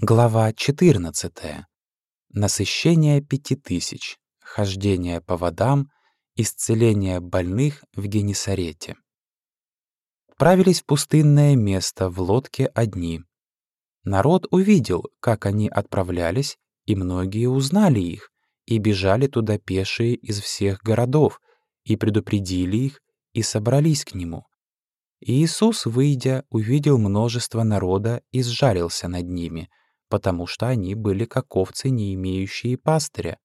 Глава 14. Насыщение пяти тысяч. Хождение по водам. Исцеление больных в Генесарете. Отправились в пустынное место в лодке одни. Народ увидел, как они отправлялись, и многие узнали их, и бежали туда пешие из всех городов, и предупредили их, и собрались к нему. И Иисус, выйдя, увидел множество народа и сжалился над ними, потому что они были как овцы, не имеющие пастыря,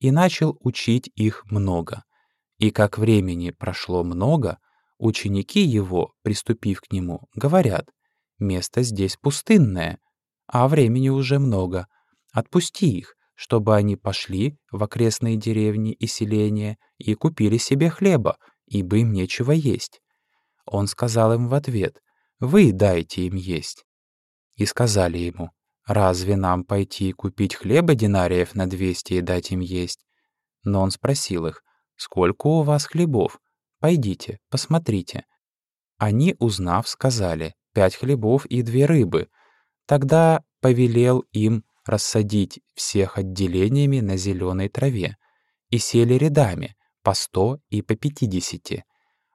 и начал учить их много. И как времени прошло много, ученики его, приступив к нему, говорят, «Место здесь пустынное, а времени уже много. Отпусти их, чтобы они пошли в окрестные деревни и селения и купили себе хлеба, ибо им нечего есть». Он сказал им в ответ, «Вы дайте им есть». И сказали ему, «Разве нам пойти купить хлеба динариев на двести и дать им есть?» Но он спросил их, «Сколько у вас хлебов? Пойдите, посмотрите». Они, узнав, сказали, «Пять хлебов и две рыбы». Тогда повелел им рассадить всех отделениями на зеленой траве и сели рядами, по сто и по пятидесяти.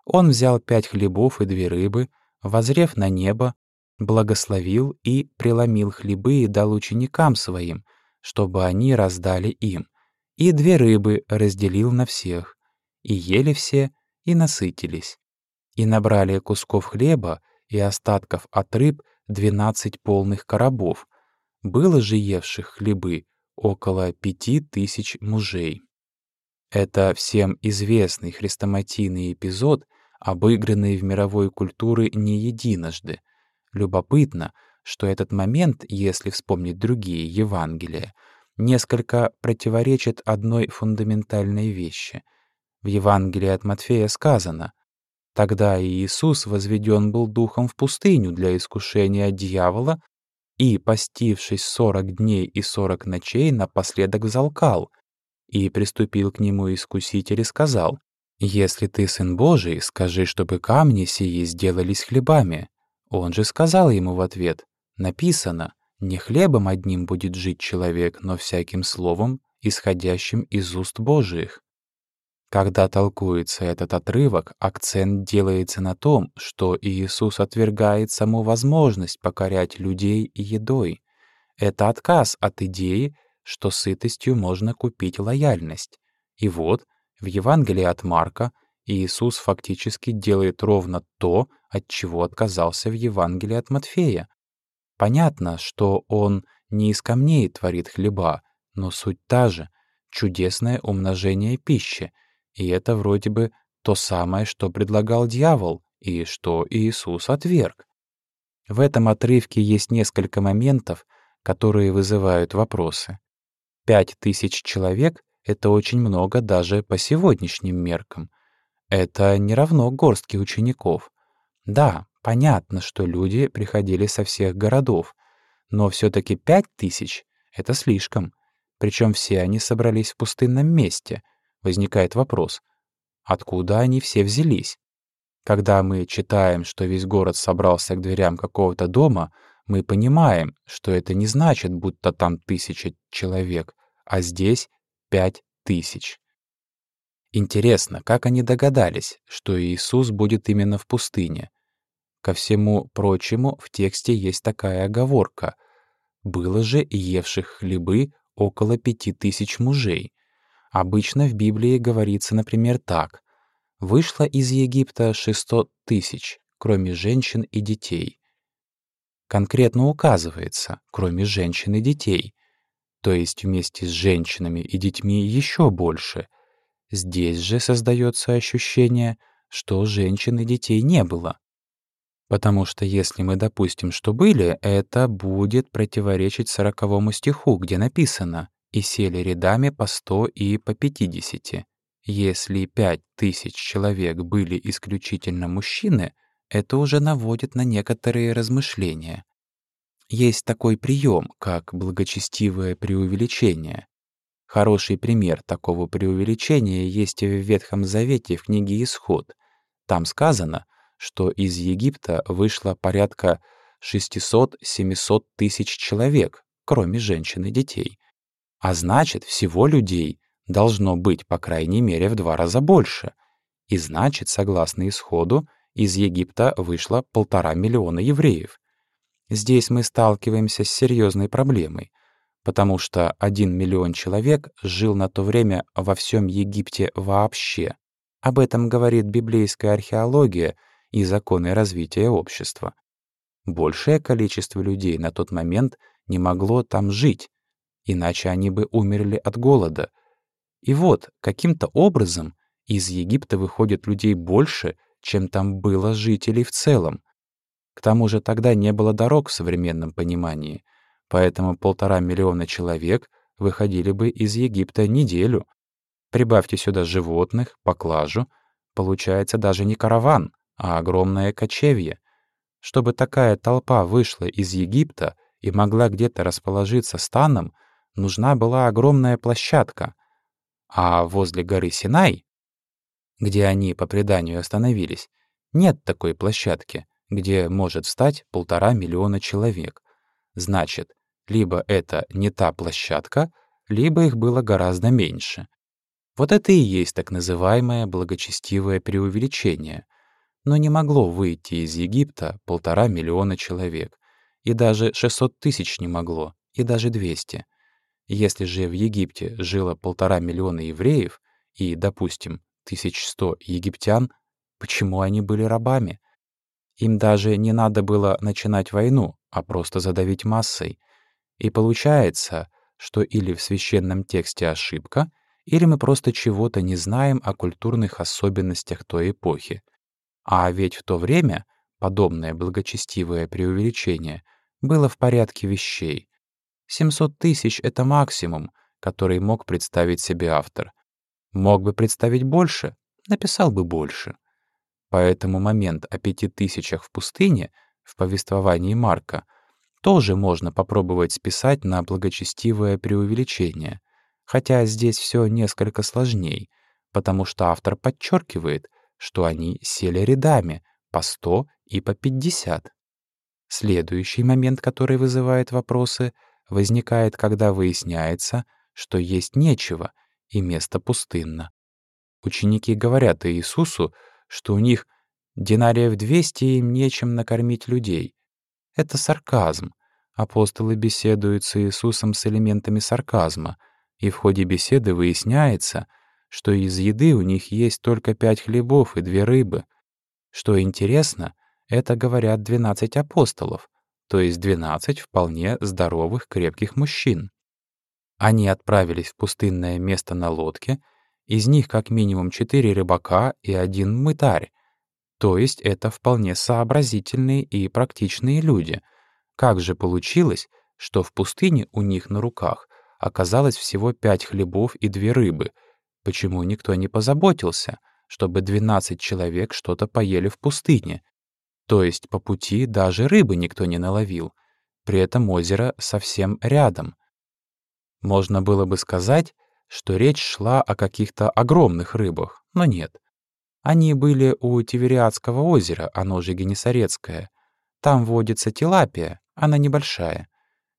Он взял пять хлебов и две рыбы, возрев на небо, благословил и преломил хлебы и дал ученикам своим, чтобы они раздали им, и две рыбы разделил на всех, и ели все, и насытились. И набрали кусков хлеба и остатков от рыб двенадцать полных коробов. Было же евших хлебы около пяти тысяч мужей. Это всем известный хрестоматийный эпизод, обыгранный в мировой культуре не единожды. Любопытно, что этот момент, если вспомнить другие Евангелия, несколько противоречит одной фундаментальной вещи. В Евангелии от Матфея сказано «Тогда Иисус возведен был духом в пустыню для искушения дьявола, и, постившись сорок дней и сорок ночей, напоследок взалкал, и приступил к нему искуситель и сказал, «Если ты сын Божий, скажи, чтобы камни сии сделались хлебами». Он же сказал ему в ответ, «Написано, не хлебом одним будет жить человек, но всяким словом, исходящим из уст Божиих». Когда толкуется этот отрывок, акцент делается на том, что Иисус отвергает саму возможность покорять людей едой. Это отказ от идеи, что сытостью можно купить лояльность. И вот, в Евангелии от Марка Иисус фактически делает ровно то, от чего отказался в Евангелии от Матфея. Понятно, что он не из камней творит хлеба, но суть та же — чудесное умножение пищи, и это вроде бы то самое, что предлагал дьявол и что Иисус отверг. В этом отрывке есть несколько моментов, которые вызывают вопросы. Пять тысяч человек — это очень много даже по сегодняшним меркам. Это не равно горстке учеников. Да, понятно, что люди приходили со всех городов, но все таки пять тысяч — это слишком. Причем все они собрались в пустынном месте. Возникает вопрос, откуда они все взялись? Когда мы читаем, что весь город собрался к дверям какого-то дома, мы понимаем, что это не значит, будто там тысяча человек, а здесь пять тысяч. Интересно, как они догадались, что Иисус будет именно в пустыне? Ко всему прочему, в тексте есть такая оговорка. «Было же евших хлебы около пяти тысяч мужей». Обычно в Библии говорится, например, так. «Вышло из Египта шестьсот тысяч, кроме женщин и детей». Конкретно указывается, кроме женщин и детей то есть вместе с женщинами и детьми еще больше. Здесь же создается ощущение, что женщин и детей не было. Потому что если мы допустим, что были, это будет противоречить сороковому стиху, где написано «И сели рядами по сто и по пятидесяти». Если пять тысяч человек были исключительно мужчины, это уже наводит на некоторые размышления. Есть такой прием, как благочестивое преувеличение. Хороший пример такого преувеличения есть в Ветхом Завете в книге «Исход». Там сказано, что из Египта вышло порядка 600-700 тысяч человек, кроме женщин и детей. А значит, всего людей должно быть, по крайней мере, в два раза больше. И значит, согласно исходу, из Египта вышло полтора миллиона евреев. Здесь мы сталкиваемся с серьезной проблемой, потому что один миллион человек жил на то время во всем Египте вообще. Об этом говорит библейская археология и законы развития общества. Большее количество людей на тот момент не могло там жить, иначе они бы умерли от голода. И вот, каким-то образом из Египта выходит людей больше, чем там было жителей в целом. К тому же тогда не было дорог в современном понимании, поэтому полтора миллиона человек выходили бы из Египта неделю. Прибавьте сюда животных, поклажу, получается даже не караван, а огромное кочевье. Чтобы такая толпа вышла из Египта и могла где-то расположиться станом, нужна была огромная площадка. А возле горы Синай, где они, по преданию, остановились, нет такой площадки, где может встать полтора миллиона человек. Значит, либо это не та площадка, либо их было гораздо меньше. Вот это и есть так называемое благочестивое преувеличение. Но не могло выйти из Египта полтора миллиона человек. И даже 600 тысяч не могло, и даже 200. Если же в Египте жило полтора миллиона евреев и, допустим, 1100 египтян, почему они были рабами? Им даже не надо было начинать войну, а просто задавить массой. И получается, что или в священном тексте ошибка, или мы просто чего-то не знаем о культурных особенностях той эпохи. А ведь в то время подобное благочестивое преувеличение было в порядке вещей. 700 тысяч — это максимум, который мог представить себе автор. Мог бы представить больше, написал бы больше. Поэтому момент о пяти тысячах в пустыне в повествовании Марка тоже можно попробовать списать на благочестивое преувеличение, хотя здесь все несколько сложней, потому что автор подчеркивает, что они сели рядами по 100 и по 50. Следующий момент, который вызывает вопросы — возникает, когда выясняется, что есть нечего, и место пустынно. Ученики говорят Иисусу, что у них динариев 200 и им нечем накормить людей. Это сарказм. Апостолы беседуют с Иисусом с элементами сарказма, и в ходе беседы выясняется, что из еды у них есть только пять хлебов и две рыбы. Что интересно, это говорят 12 апостолов, то есть 12 вполне здоровых, крепких мужчин. Они отправились в пустынное место на лодке, из них как минимум четыре рыбака и один мытарь, то есть это вполне сообразительные и практичные люди. Как же получилось, что в пустыне у них на руках оказалось всего пять хлебов и две рыбы? Почему никто не позаботился, чтобы 12 человек что-то поели в пустыне? То есть по пути даже рыбы никто не наловил. При этом озеро совсем рядом. Можно было бы сказать, что речь шла о каких-то огромных рыбах, но нет. Они были у Тивериадского озера, оно же Генесарецкое. Там водится тилапия, она небольшая.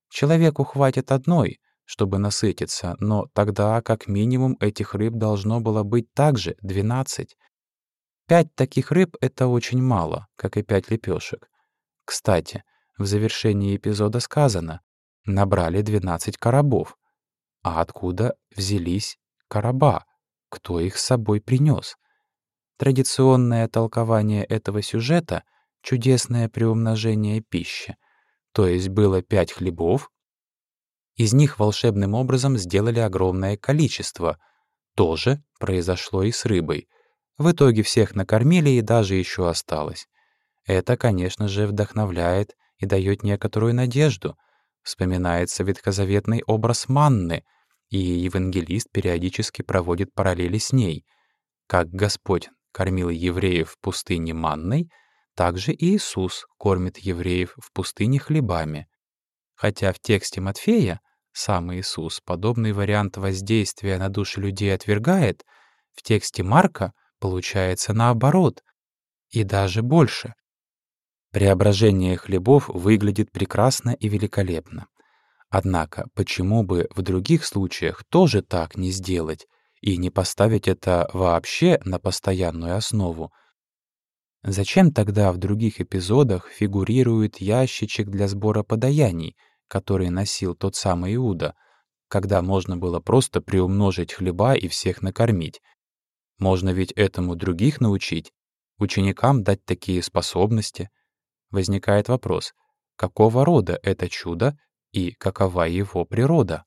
Человеку хватит одной, чтобы насытиться, но тогда как минимум этих рыб должно было быть также 12. Пять таких рыб — это очень мало, как и пять лепешек. Кстати, в завершении эпизода сказано «набрали 12 коробов». А откуда взялись короба? Кто их с собой принес? Традиционное толкование этого сюжета — чудесное приумножение пищи. То есть было пять хлебов, из них волшебным образом сделали огромное количество. То же произошло и с рыбой — в итоге всех накормили и даже еще осталось. Это, конечно же, вдохновляет и дает некоторую надежду. Вспоминается ветхозаветный образ манны, и евангелист периодически проводит параллели с ней. Как Господь кормил евреев в пустыне манной, так же и Иисус кормит евреев в пустыне хлебами. Хотя в тексте Матфея сам Иисус подобный вариант воздействия на души людей отвергает, в тексте Марка Получается наоборот. И даже больше. Преображение хлебов выглядит прекрасно и великолепно. Однако, почему бы в других случаях тоже так не сделать и не поставить это вообще на постоянную основу? Зачем тогда в других эпизодах фигурирует ящичек для сбора подаяний, который носил тот самый Иуда, когда можно было просто приумножить хлеба и всех накормить? Можно ведь этому других научить, ученикам дать такие способности. Возникает вопрос, какого рода это чудо и какова его природа?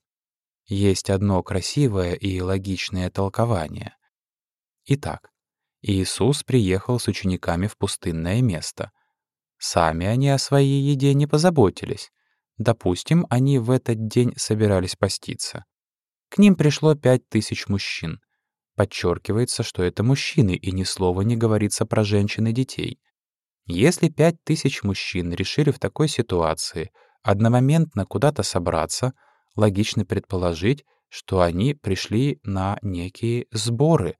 Есть одно красивое и логичное толкование. Итак, Иисус приехал с учениками в пустынное место. Сами они о своей еде не позаботились. Допустим, они в этот день собирались поститься. К ним пришло пять тысяч мужчин. Подчеркивается, что это мужчины, и ни слова не говорится про женщин и детей. Если пять тысяч мужчин решили в такой ситуации одномоментно куда-то собраться, логично предположить, что они пришли на некие сборы.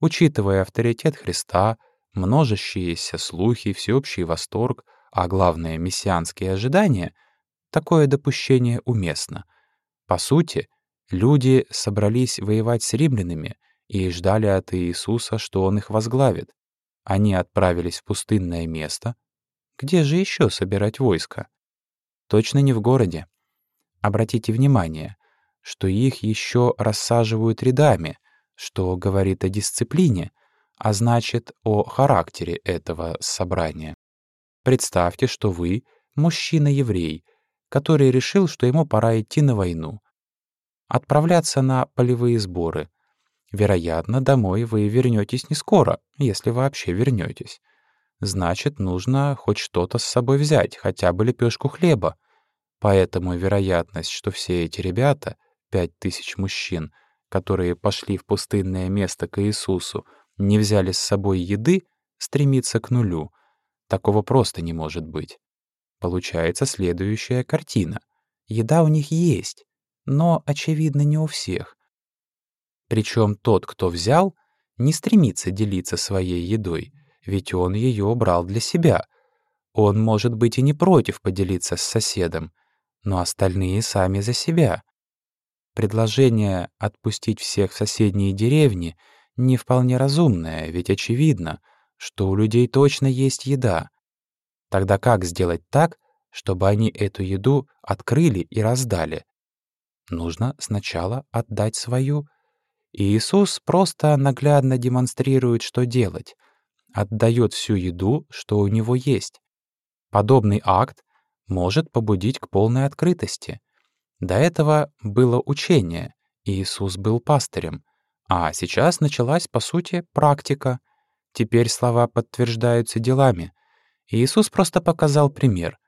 Учитывая авторитет Христа, множащиеся слухи, всеобщий восторг, а главное — мессианские ожидания, такое допущение уместно. По сути, люди собрались воевать с римлянами и ждали от Иисуса, что Он их возглавит. Они отправились в пустынное место. Где же еще собирать войско? Точно не в городе. Обратите внимание, что их еще рассаживают рядами, что говорит о дисциплине, а значит, о характере этого собрания. Представьте, что вы — мужчина-еврей, который решил, что ему пора идти на войну, отправляться на полевые сборы. Вероятно, домой вы вернетесь не скоро, если вообще вернетесь. Значит, нужно хоть что-то с собой взять, хотя бы лепешку хлеба. Поэтому вероятность, что все эти ребята, пять тысяч мужчин, которые пошли в пустынное место к Иисусу, не взяли с собой еды, стремится к нулю. Такого просто не может быть. Получается следующая картина. Еда у них есть, но, очевидно, не у всех. Причем тот, кто взял, не стремится делиться своей едой, ведь он ее брал для себя. Он, может быть, и не против поделиться с соседом, но остальные сами за себя. Предложение отпустить всех в соседние деревни не вполне разумное, ведь очевидно, что у людей точно есть еда. Тогда как сделать так, чтобы они эту еду открыли и раздали? Нужно сначала отдать свою. И Иисус просто наглядно демонстрирует, что делать. Отдает всю еду, что у него есть. Подобный акт может побудить к полной открытости. До этого было учение, Иисус был пастырем, а сейчас началась, по сути, практика. Теперь слова подтверждаются делами. Иисус просто показал пример.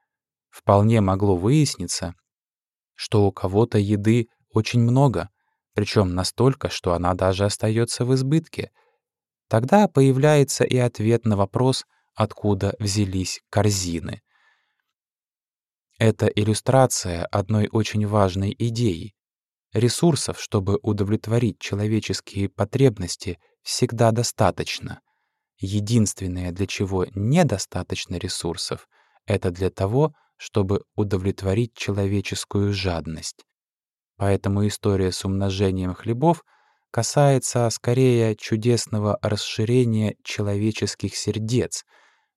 Вполне могло выясниться, что у кого-то еды очень много, причем настолько, что она даже остается в избытке. Тогда появляется и ответ на вопрос, откуда взялись корзины. Это иллюстрация одной очень важной идеи. Ресурсов, чтобы удовлетворить человеческие потребности, всегда достаточно. Единственное, для чего недостаточно ресурсов, это для того, чтобы удовлетворить человеческую жадность. Поэтому история с умножением хлебов касается скорее чудесного расширения человеческих сердец,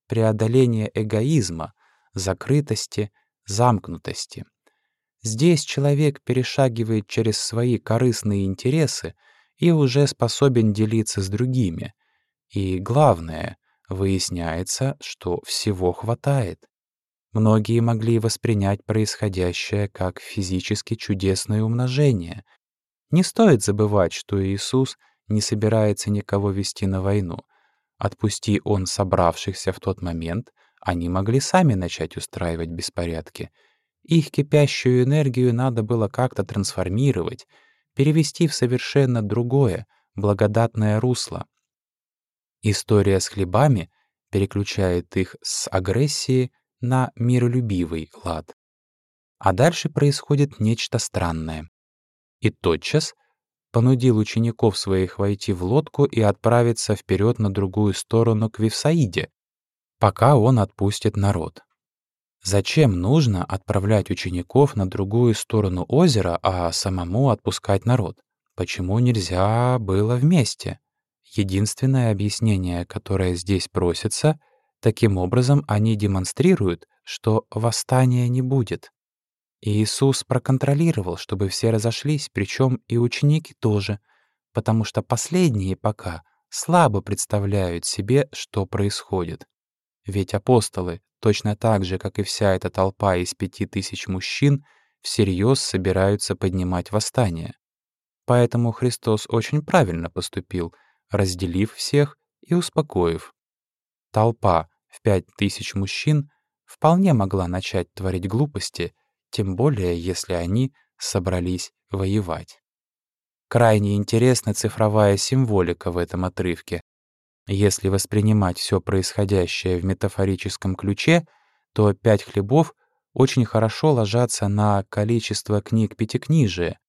преодоления эгоизма, закрытости — замкнутости. Здесь человек перешагивает через свои корыстные интересы и уже способен делиться с другими. И главное, выясняется, что всего хватает. Многие могли воспринять происходящее как физически чудесное умножение. Не стоит забывать, что Иисус не собирается никого вести на войну. Отпусти Он собравшихся в тот момент, они могли сами начать устраивать беспорядки. Их кипящую энергию надо было как-то трансформировать, перевести в совершенно другое, благодатное русло. История с хлебами переключает их с агрессии на миролюбивый лад. А дальше происходит нечто странное. И тотчас понудил учеников своих войти в лодку и отправиться вперед на другую сторону к Вифсаиде, пока он отпустит народ. Зачем нужно отправлять учеников на другую сторону озера, а самому отпускать народ? Почему нельзя было вместе? Единственное объяснение, которое здесь просится, таким образом они демонстрируют, что восстания не будет. Иисус проконтролировал, чтобы все разошлись, причем и ученики тоже, потому что последние пока слабо представляют себе, что происходит. Ведь апостолы, точно так же, как и вся эта толпа из пяти тысяч мужчин, всерьез собираются поднимать восстание. Поэтому Христос очень правильно поступил, разделив всех и успокоив. Толпа в пять тысяч мужчин вполне могла начать творить глупости, тем более если они собрались воевать. Крайне интересна цифровая символика в этом отрывке. Если воспринимать все происходящее в метафорическом ключе, то пять хлебов очень хорошо ложатся на количество книг Пятикнижия.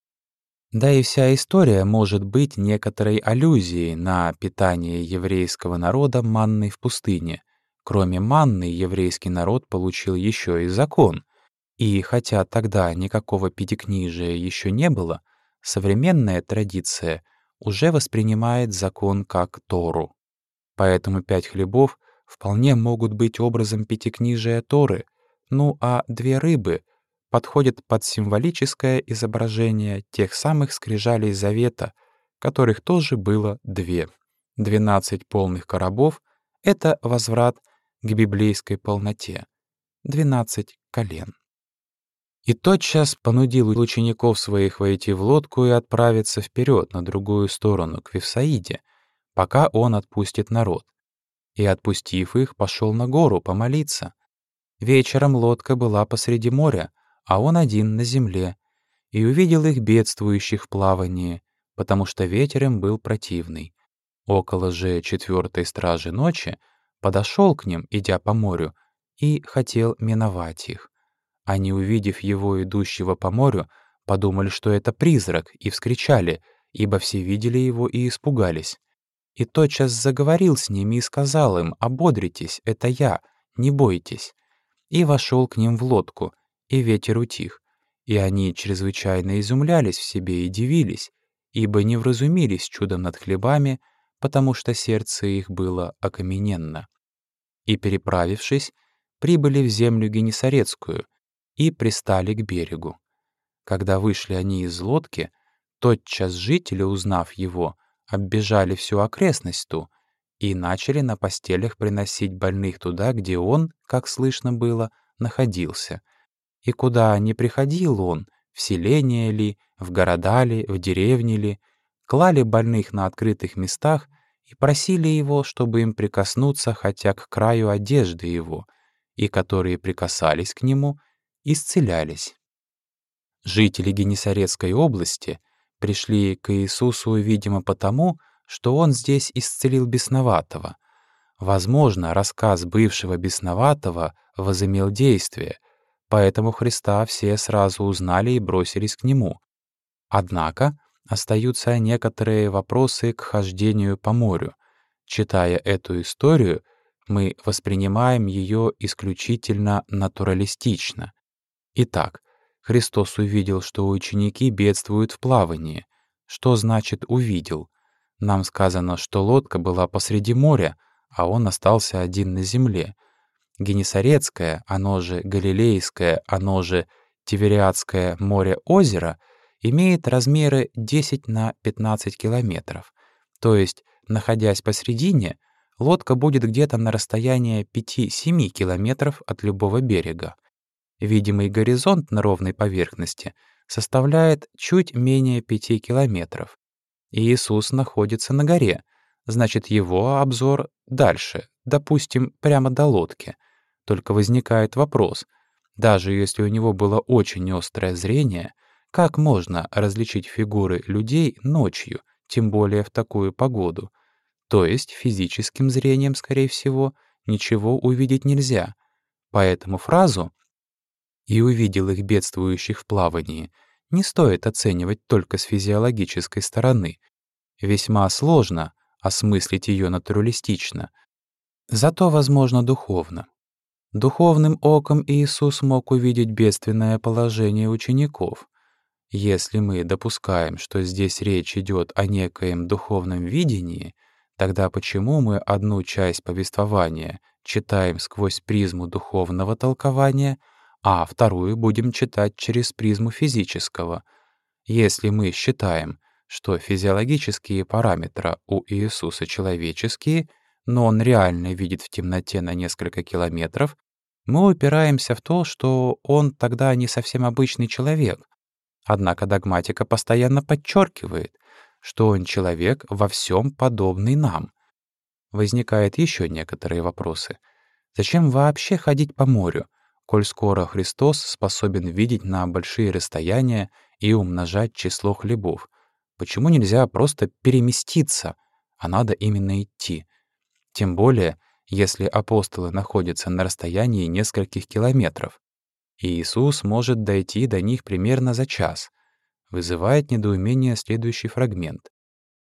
Да и вся история может быть некоторой аллюзией на питание еврейского народа манной в пустыне. Кроме манны, еврейский народ получил еще и закон. И хотя тогда никакого пятикнижия еще не было, современная традиция уже воспринимает закон как Тору. Поэтому пять хлебов вполне могут быть образом пятикнижия Торы, ну а две рыбы подходят под символическое изображение тех самых скрижалей Завета, которых тоже было две. Двенадцать полных коробов — это возврат к библейской полноте. Двенадцать колен. И тотчас понудил учеников своих войти в лодку и отправиться вперед на другую сторону, к Вифсаиде — пока он отпустит народ. И, отпустив их, пошел на гору помолиться. Вечером лодка была посреди моря, а он один на земле, и увидел их бедствующих в плавании, потому что ветер им был противный. Около же четвертой стражи ночи подошел к ним, идя по морю, и хотел миновать их. Они, увидев его, идущего по морю, подумали, что это призрак, и вскричали, ибо все видели его и испугались и тотчас заговорил с ними и сказал им, «Ободритесь, это я, не бойтесь». И вошел к ним в лодку, и ветер утих. И они чрезвычайно изумлялись в себе и дивились, ибо не вразумились чудом над хлебами, потому что сердце их было окамененно. И, переправившись, прибыли в землю Генесарецкую и пристали к берегу. Когда вышли они из лодки, тотчас жители, узнав его, оббежали всю окрестность ту и начали на постелях приносить больных туда, где он, как слышно было, находился. И куда не приходил он, в селение ли, в города ли, в деревне ли, клали больных на открытых местах и просили его, чтобы им прикоснуться хотя к краю одежды его, и которые прикасались к нему, исцелялись. Жители Генесарецкой области — пришли к Иисусу, видимо, потому, что он здесь исцелил бесноватого. Возможно, рассказ бывшего бесноватого возымел действие, поэтому Христа все сразу узнали и бросились к Нему. Однако остаются некоторые вопросы к хождению по морю. Читая эту историю, мы воспринимаем ее исключительно натуралистично. Итак, Христос увидел, что ученики бедствуют в плавании. Что значит «увидел»? Нам сказано, что лодка была посреди моря, а он остался один на земле. Генесарецкое, оно же Галилейское, оно же Тивериадское море-озеро имеет размеры 10 на 15 километров. То есть, находясь посредине, лодка будет где-то на расстоянии 5-7 километров от любого берега. Видимый горизонт на ровной поверхности составляет чуть менее пяти километров. Иисус находится на горе, значит, его обзор дальше, допустим, прямо до лодки. Только возникает вопрос, даже если у него было очень острое зрение, как можно различить фигуры людей ночью, тем более в такую погоду? То есть физическим зрением, скорее всего, ничего увидеть нельзя. Поэтому фразу и увидел их бедствующих в плавании, не стоит оценивать только с физиологической стороны. Весьма сложно осмыслить ее натуралистично, зато, возможно, духовно. Духовным оком Иисус мог увидеть бедственное положение учеников. Если мы допускаем, что здесь речь идет о некоем духовном видении, тогда почему мы одну часть повествования читаем сквозь призму духовного толкования, а вторую будем читать через призму физического? Если мы считаем, что физиологические параметры у Иисуса человеческие, но он реально видит в темноте на несколько километров, мы упираемся в то, что он тогда не совсем обычный человек. Однако догматика постоянно подчеркивает, что он человек во всем подобный нам. Возникают еще некоторые вопросы. Зачем вообще ходить по морю, коль скоро Христос способен видеть на большие расстояния и умножать число хлебов? Почему нельзя просто переместиться, а надо именно идти? Тем более, если апостолы находятся на расстоянии нескольких километров. И Иисус может дойти до них примерно за час. Вызывает недоумение следующий фрагмент.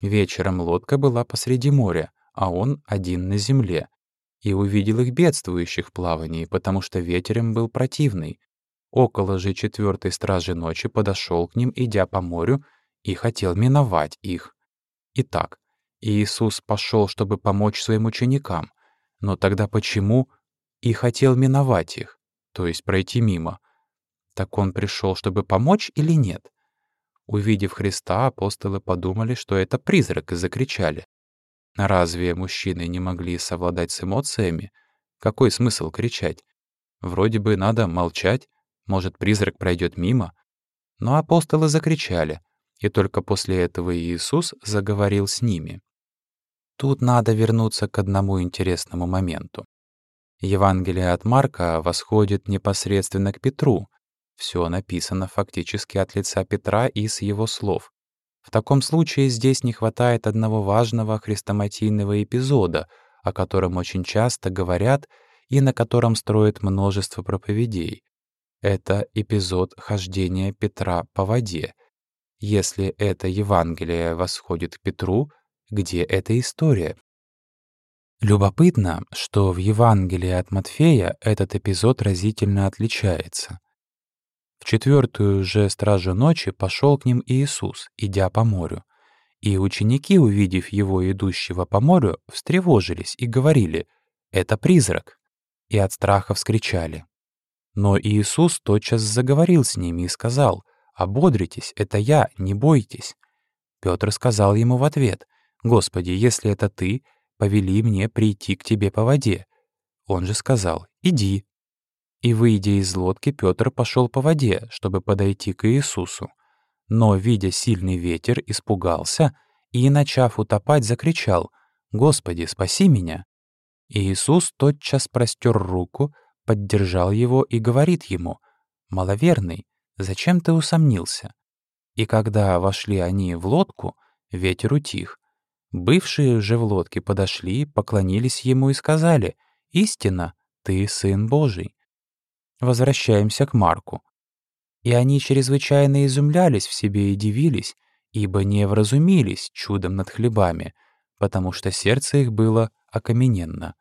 Вечером лодка была посреди моря, а он один на земле, и увидел их бедствующих в плавании, потому что ветер им был противный. Около же четвертой стражи ночи подошел к ним, идя по морю, и хотел миновать их. Итак, Иисус пошел, чтобы помочь своим ученикам, но тогда почему и хотел миновать их, то есть пройти мимо? Так он пришел, чтобы помочь или нет? Увидев Христа, апостолы подумали, что это призрак, и закричали. Разве мужчины не могли совладать с эмоциями? Какой смысл кричать? Вроде бы надо молчать, может, призрак пройдет мимо. Но апостолы закричали, и только после этого Иисус заговорил с ними. Тут надо вернуться к одному интересному моменту. Евангелие от Марка восходит непосредственно к Петру. Все написано фактически от лица Петра и с его слов. В таком случае здесь не хватает одного важного хрестоматийного эпизода, о котором очень часто говорят и на котором строят множество проповедей. Это эпизод хождения Петра по воде. Если это Евангелие восходит к Петру, где эта история. Любопытно, что в Евангелии от Матфея этот эпизод разительно отличается. В четвертую же стражу ночи пошел к ним Иисус, идя по морю. И ученики, увидев его идущего по морю, встревожились и говорили «Это призрак!» и от страха вскричали. Но Иисус тотчас заговорил с ними и сказал «Ободритесь, это я, не бойтесь». Петр сказал ему в ответ «Господи, если это Ты, повели мне прийти к Тебе по воде». Он же сказал «Иди». И, выйдя из лодки, Петр пошел по воде, чтобы подойти к Иисусу. Но, видя сильный ветер, испугался и, начав утопать, закричал «Господи, спаси меня!». И Иисус тотчас простер руку, поддержал его и говорит ему «Маловерный, зачем ты усомнился?» И когда вошли они в лодку, ветер утих, Бывшие же в лодке подошли, поклонились ему и сказали, «Истинно, ты Сын Божий». Возвращаемся к Марку. И они чрезвычайно изумлялись в себе и дивились, ибо не вразумились чудом над хлебами, потому что сердце их было окамененно.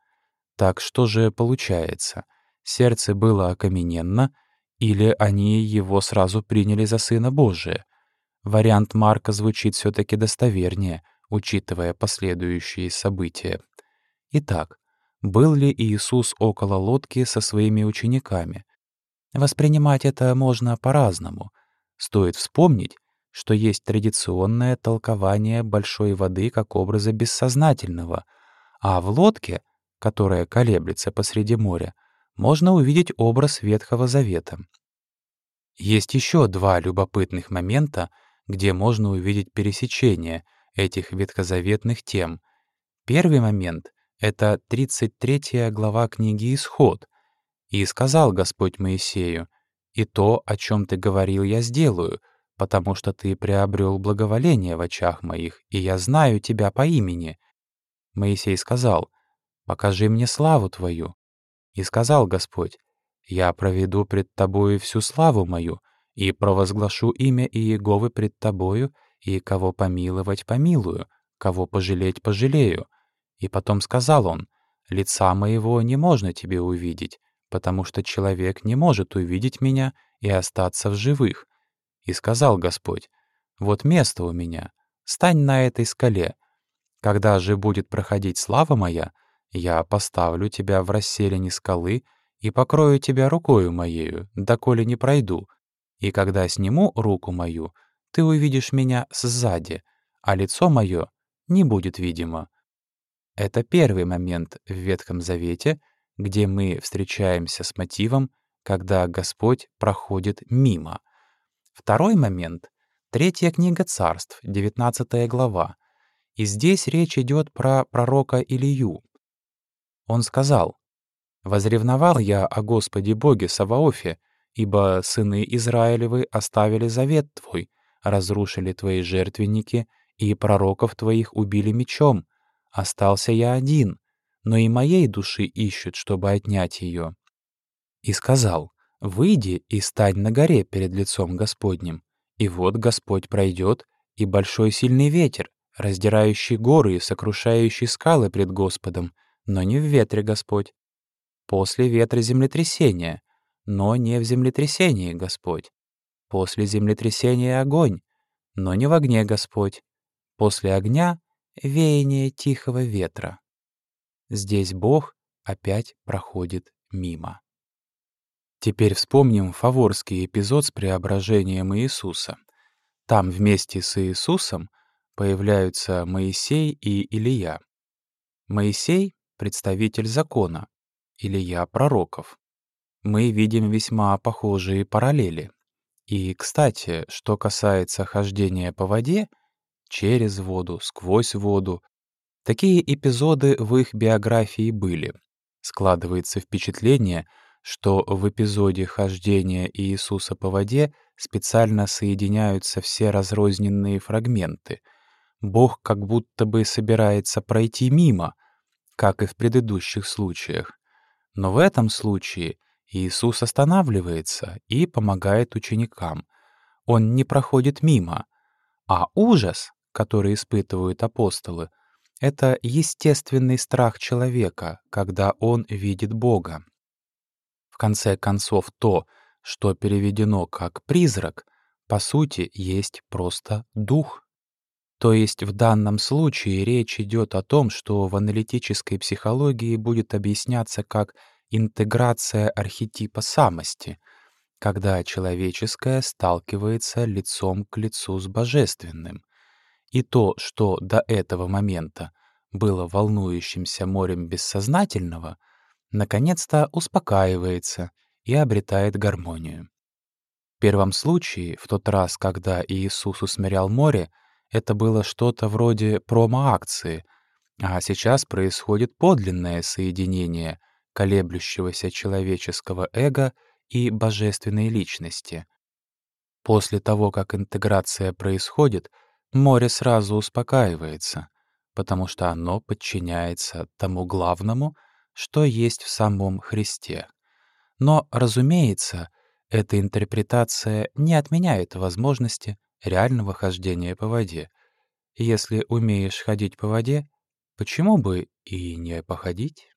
Так что же получается? Сердце было окамененно, или они его сразу приняли за Сына Божия? Вариант Марка звучит все таки достовернее — учитывая последующие события. Итак, был ли Иисус около лодки со своими учениками? Воспринимать это можно по-разному. Стоит вспомнить, что есть традиционное толкование большой воды как образа бессознательного, а в лодке, которая колеблется посреди моря, можно увидеть образ Ветхого Завета. Есть еще два любопытных момента, где можно увидеть пересечение — этих ветхозаветных тем. Первый момент — это 33 глава книги «Исход». «И сказал Господь Моисею, «И то, о чем ты говорил, я сделаю, потому что ты приобрел благоволение в очах моих, и я знаю тебя по имени». Моисей сказал, «Покажи мне славу твою». И сказал Господь, «Я проведу пред тобою всю славу мою, и провозглашу имя Иеговы пред тобою, и кого помиловать помилую, кого пожалеть пожалею. И потом сказал он, лица моего не можно тебе увидеть, потому что человек не может увидеть меня и остаться в живых. И сказал Господь, вот место у меня, стань на этой скале. Когда же будет проходить слава моя, я поставлю тебя в расселине скалы и покрою тебя рукою моею, доколе не пройду. И когда сниму руку мою, ты увидишь меня сзади, а лицо мое не будет видимо. Это первый момент в Ветхом Завете, где мы встречаемся с мотивом, когда Господь проходит мимо. Второй момент — третья книга царств, 19 глава. И здесь речь идет про пророка Илью. Он сказал, «Возревновал я о Господе Боге Саваофе, ибо сыны Израилевы оставили завет Твой, разрушили Твои жертвенники, и пророков Твоих убили мечом. Остался я один, но и моей души ищут, чтобы отнять ее». И сказал, «Выйди и стань на горе перед лицом Господним, и вот Господь пройдет, и большой сильный ветер, раздирающий горы и сокрушающий скалы пред Господом, но не в ветре Господь. После ветра землетрясение, но не в землетрясении Господь. После землетрясения огонь, но не в огне Господь. После огня — веяние тихого ветра. Здесь Бог опять проходит мимо. Теперь вспомним фаворский эпизод с преображением Иисуса. Там вместе с Иисусом появляются Моисей и Илия. Моисей — представитель закона, Илия — пророков. Мы видим весьма похожие параллели. И, кстати, что касается хождения по воде, через воду, сквозь воду, Такие эпизоды в их биографии были. Складывается впечатление, что в эпизоде хождения Иисуса по воде специально соединяются все разрозненные фрагменты. Бог как будто бы собирается пройти мимо, как и в предыдущих случаях. Но в этом случае Иисус останавливается и помогает ученикам. Он не проходит мимо, а ужас, который испытывают апостолы, это естественный страх человека, когда он видит Бога. В конце концов, то, что переведено как «призрак», по сути, есть просто дух. То есть в данном случае речь идет о том, что в аналитической психологии будет объясняться как интеграция архетипа самости, когда человеческое сталкивается лицом к лицу с божественным. И то, что до этого момента было волнующимся морем бессознательного, наконец-то успокаивается и обретает гармонию. В первом случае, в тот раз, когда Иисус усмирял море, это было что-то вроде промо-акции, а сейчас происходит подлинное соединение колеблющегося человеческого эго и божественной личности. После того, как интеграция происходит, море сразу успокаивается, потому что оно подчиняется тому главному, что есть в самом Христе. Но, разумеется, эта интерпретация не отменяет возможности реального хождения по воде. Если умеешь ходить по воде, почему бы и не походить?